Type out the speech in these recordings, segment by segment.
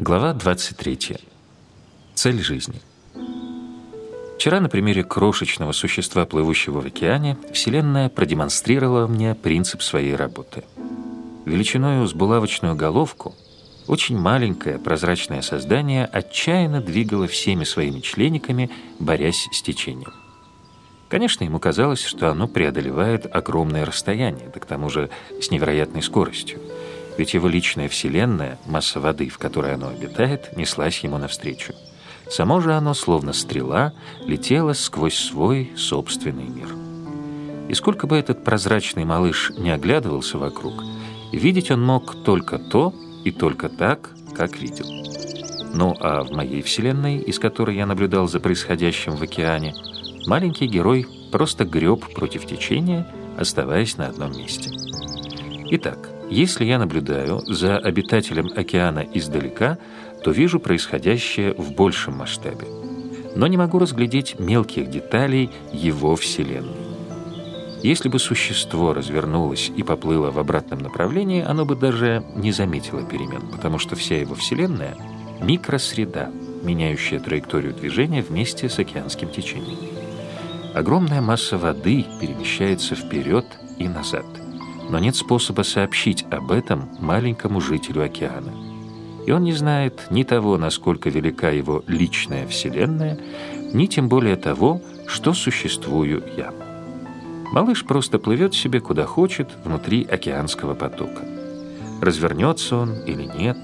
Глава 23. Цель жизни. Вчера на примере крошечного существа, плывущего в океане, Вселенная продемонстрировала мне принцип своей работы. Величиною с булавочную головку очень маленькое прозрачное создание отчаянно двигало всеми своими члениками, борясь с течением. Конечно, ему казалось, что оно преодолевает огромное расстояние, да к тому же с невероятной скоростью. Ведь его личная вселенная, масса воды, в которой оно обитает, неслась ему навстречу. Само же оно, словно стрела, летело сквозь свой собственный мир. И сколько бы этот прозрачный малыш не оглядывался вокруг, видеть он мог только то и только так, как видел. Ну а в моей вселенной, из которой я наблюдал за происходящим в океане, маленький герой просто греб против течения, оставаясь на одном месте. Итак, если я наблюдаю за обитателем океана издалека, то вижу происходящее в большем масштабе, но не могу разглядеть мелких деталей его Вселенной. Если бы существо развернулось и поплыло в обратном направлении, оно бы даже не заметило перемен, потому что вся его Вселенная — микросреда, меняющая траекторию движения вместе с океанским течением. Огромная масса воды перемещается вперед и назад, но нет способа сообщить об этом маленькому жителю океана. И он не знает ни того, насколько велика его личная вселенная, ни тем более того, что существую я. Малыш просто плывет себе куда хочет внутри океанского потока. Развернется он или нет,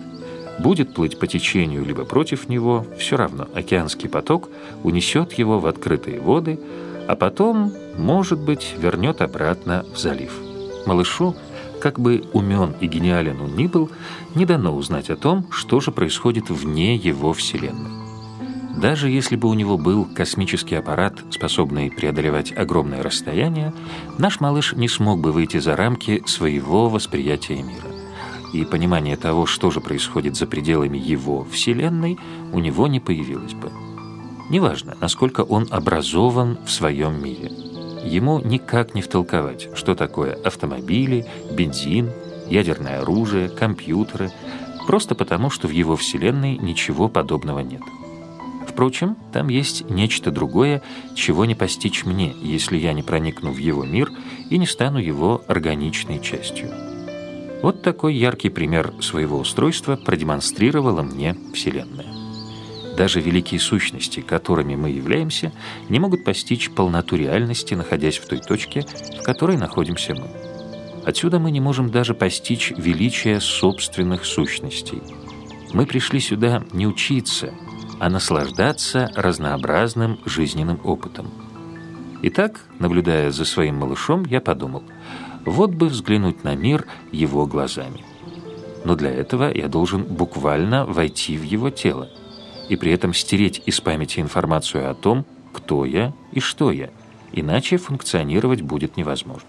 будет плыть по течению либо против него, все равно океанский поток унесет его в открытые воды, а потом, может быть, вернет обратно в залив. Малышу, как бы умен и гениален он ни был, не дано узнать о том, что же происходит вне его Вселенной. Даже если бы у него был космический аппарат, способный преодолевать огромное расстояние, наш малыш не смог бы выйти за рамки своего восприятия мира. И понимание того, что же происходит за пределами его Вселенной, у него не появилось бы. Неважно, насколько он образован в своем мире. Ему никак не втолковать, что такое автомобили, бензин, ядерное оружие, компьютеры, просто потому, что в его Вселенной ничего подобного нет. Впрочем, там есть нечто другое, чего не постичь мне, если я не проникну в его мир и не стану его органичной частью. Вот такой яркий пример своего устройства продемонстрировала мне Вселенная. Даже великие сущности, которыми мы являемся, не могут постичь полноту реальности, находясь в той точке, в которой находимся мы. Отсюда мы не можем даже постичь величие собственных сущностей. Мы пришли сюда не учиться, а наслаждаться разнообразным жизненным опытом. Итак, наблюдая за своим малышом, я подумал, вот бы взглянуть на мир его глазами. Но для этого я должен буквально войти в его тело – и при этом стереть из памяти информацию о том, кто я и что я, иначе функционировать будет невозможно.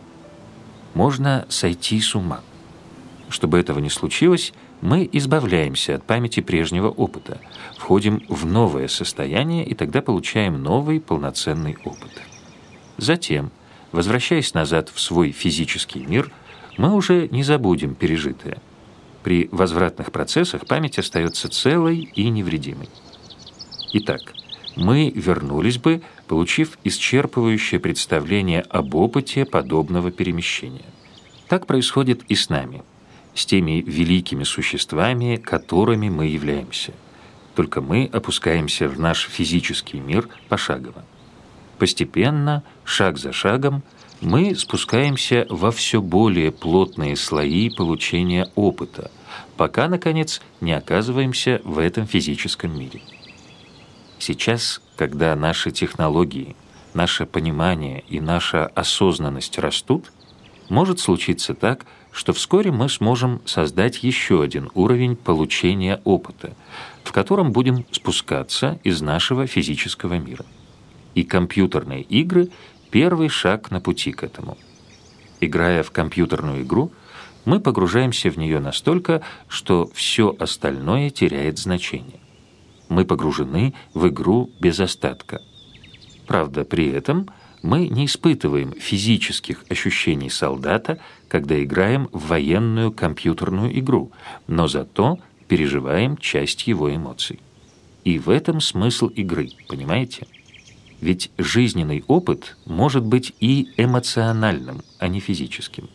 Можно сойти с ума. Чтобы этого не случилось, мы избавляемся от памяти прежнего опыта, входим в новое состояние и тогда получаем новый полноценный опыт. Затем, возвращаясь назад в свой физический мир, мы уже не забудем пережитое. При возвратных процессах память остается целой и невредимой. Итак, мы вернулись бы, получив исчерпывающее представление об опыте подобного перемещения. Так происходит и с нами, с теми великими существами, которыми мы являемся. Только мы опускаемся в наш физический мир пошагово. Постепенно, шаг за шагом, мы спускаемся во все более плотные слои получения опыта, пока, наконец, не оказываемся в этом физическом мире. Сейчас, когда наши технологии, наше понимание и наша осознанность растут, может случиться так, что вскоре мы сможем создать еще один уровень получения опыта, в котором будем спускаться из нашего физического мира. И компьютерные игры – первый шаг на пути к этому. Играя в компьютерную игру, мы погружаемся в нее настолько, что все остальное теряет значение мы погружены в игру без остатка. Правда, при этом мы не испытываем физических ощущений солдата, когда играем в военную компьютерную игру, но зато переживаем часть его эмоций. И в этом смысл игры, понимаете? Ведь жизненный опыт может быть и эмоциональным, а не физическим.